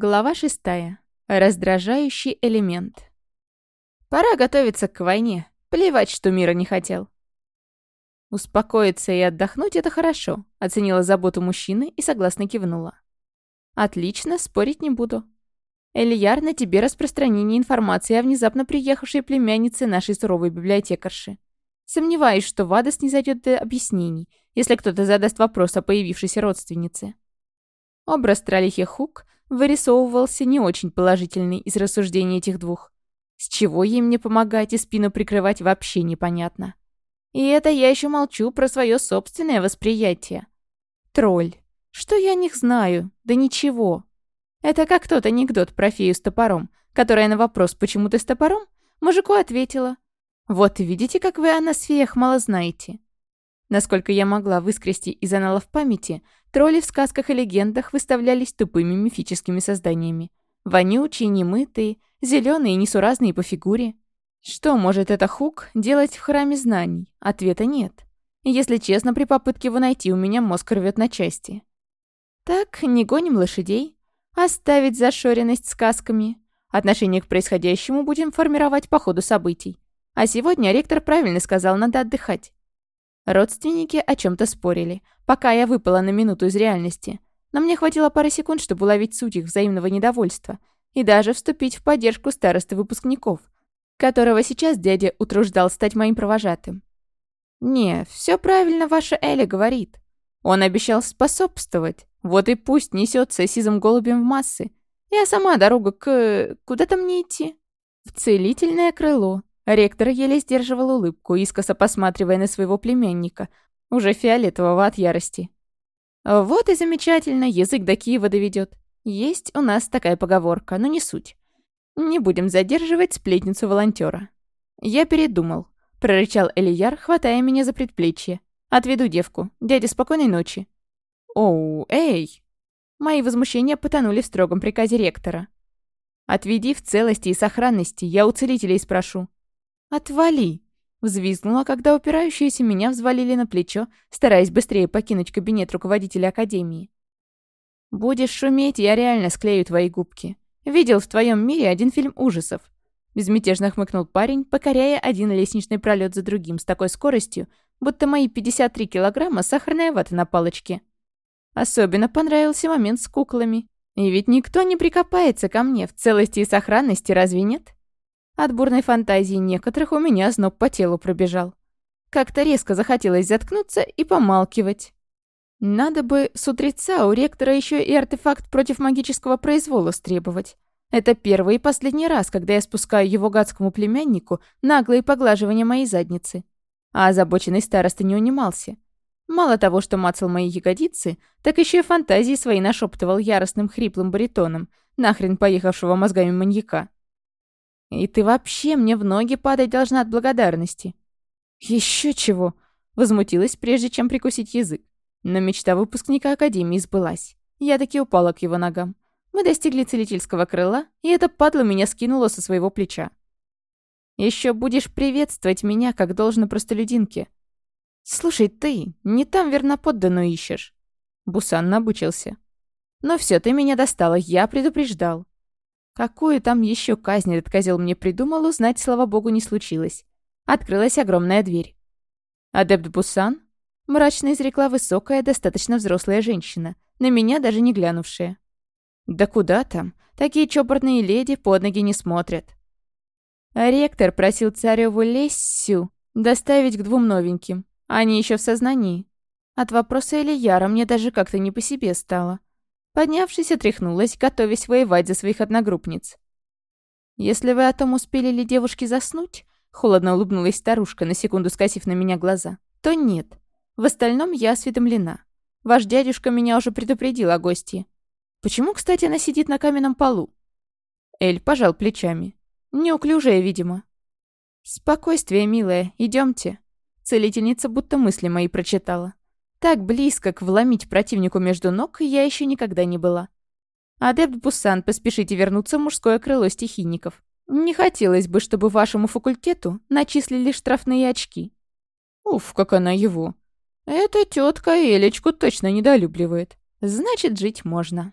Глава 6. Раздражающий элемент. Пора готовиться к войне. Плевать, что мира не хотел. Успокоиться и отдохнуть — это хорошо, оценила заботу мужчины и согласно кивнула. Отлично, спорить не буду. Эльяр, на тебе распространение информации о внезапно приехавшей племяннице нашей суровой библиотекарши. Сомневаюсь, что Вадас не зайдет до объяснений, если кто-то задаст вопрос о появившейся родственнице. Образ Тралихи Хук — вырисовывался не очень положительный из рассуждений этих двух. С чего ей мне помогать и спину прикрывать вообще непонятно. И это я еще молчу про свое собственное восприятие. Тролль. Что я о них знаю? Да ничего. Это как тот анекдот про фею с топором, которая на вопрос «почему ты с топором?» мужику ответила. «Вот видите, как вы о нас, феях, мало знаете. Насколько я могла выскрести из аналов памяти, тролли в сказках и легендах выставлялись тупыми мифическими созданиями. Вонючие, немытые, зеленые, несуразные по фигуре. Что может это Хук делать в храме знаний? Ответа нет. Если честно, при попытке его найти у меня мозг рвет на части. Так, не гоним лошадей. Оставить зашоренность сказками. Отношение к происходящему будем формировать по ходу событий. А сегодня ректор правильно сказал, надо отдыхать. Родственники о чем-то спорили, пока я выпала на минуту из реальности. Но мне хватило пары секунд, чтобы уловить суть их взаимного недовольства и даже вступить в поддержку старосты выпускников, которого сейчас дядя утруждал стать моим провожатым. «Не, все правильно ваша Эля говорит. Он обещал способствовать. Вот и пусть несется сизым голубем в массы. Я сама дорога к... куда-то мне идти». «В целительное крыло», Ректор еле сдерживал улыбку, искоса посматривая на своего племянника, уже фиолетового от ярости. «Вот и замечательно, язык до Киева доведет. Есть у нас такая поговорка, но не суть. Не будем задерживать сплетницу волонтера. «Я передумал», — прорычал Элияр, хватая меня за предплечье. «Отведу девку. Дядя, спокойной ночи». «Оу, эй!» Мои возмущения потонули в строгом приказе ректора. «Отведи в целости и сохранности, я у целителей спрошу», «Отвали!» Взвизгнула, когда упирающиеся меня взвалили на плечо, стараясь быстрее покинуть кабинет руководителя академии. «Будешь шуметь, я реально склею твои губки. Видел в твоем мире один фильм ужасов». Безмятежно хмыкнул парень, покоряя один лестничный пролет за другим с такой скоростью, будто мои 53 килограмма сахарная вата на палочке. Особенно понравился момент с куклами. И ведь никто не прикопается ко мне в целости и сохранности, разве нет? От бурной фантазии некоторых у меня зноб по телу пробежал. Как-то резко захотелось заткнуться и помалкивать. Надо бы с утреца у ректора еще и артефакт против магического произвола стребовать. Это первый и последний раз, когда я спускаю его гадскому племяннику наглые поглаживания моей задницы. А озабоченный староста не унимался. Мало того, что мацал мои ягодицы, так еще и фантазии свои нашептывал яростным хриплым баритоном, нахрен поехавшего мозгами маньяка. И ты вообще мне в ноги падать должна от благодарности». «Еще чего!» — возмутилась, прежде чем прикусить язык. Но мечта выпускника Академии сбылась. Я таки упала к его ногам. Мы достигли целительского крыла, и это падло меня скинуло со своего плеча. Еще будешь приветствовать меня, как должно простолюдинке». «Слушай, ты, не там верноподданную ищешь». Бусан набучился. «Но все, ты меня достала, я предупреждал. Какую там еще казнь этот козел мне придумал, узнать, слава богу, не случилось. Открылась огромная дверь. «Адепт Бусан?» — мрачно изрекла высокая, достаточно взрослая женщина, на меня даже не глянувшая. «Да куда там? Такие чопорные леди под ноги не смотрят». А ректор просил цареву Лессю доставить к двум новеньким. Они еще в сознании. От вопроса Элияра мне даже как-то не по себе стало. Поднявшись, отряхнулась, готовясь воевать за своих одногруппниц. «Если вы о том, успели ли девушки заснуть?» Холодно улыбнулась старушка, на секунду скосив на меня глаза. «То нет. В остальном я осведомлена. Ваш дядюшка меня уже предупредил о гости. Почему, кстати, она сидит на каменном полу?» Эль пожал плечами. «Неуклюжая, видимо». «Спокойствие, милая, идемте. Целительница будто мысли мои прочитала. Так близко к вломить противнику между ног я еще никогда не была. «Адепт Бусан, поспешите вернуться в мужское крыло стихийников. Не хотелось бы, чтобы вашему факультету начислили штрафные очки». «Уф, как она его!» «Эта тетка Элечку точно недолюбливает. Значит, жить можно».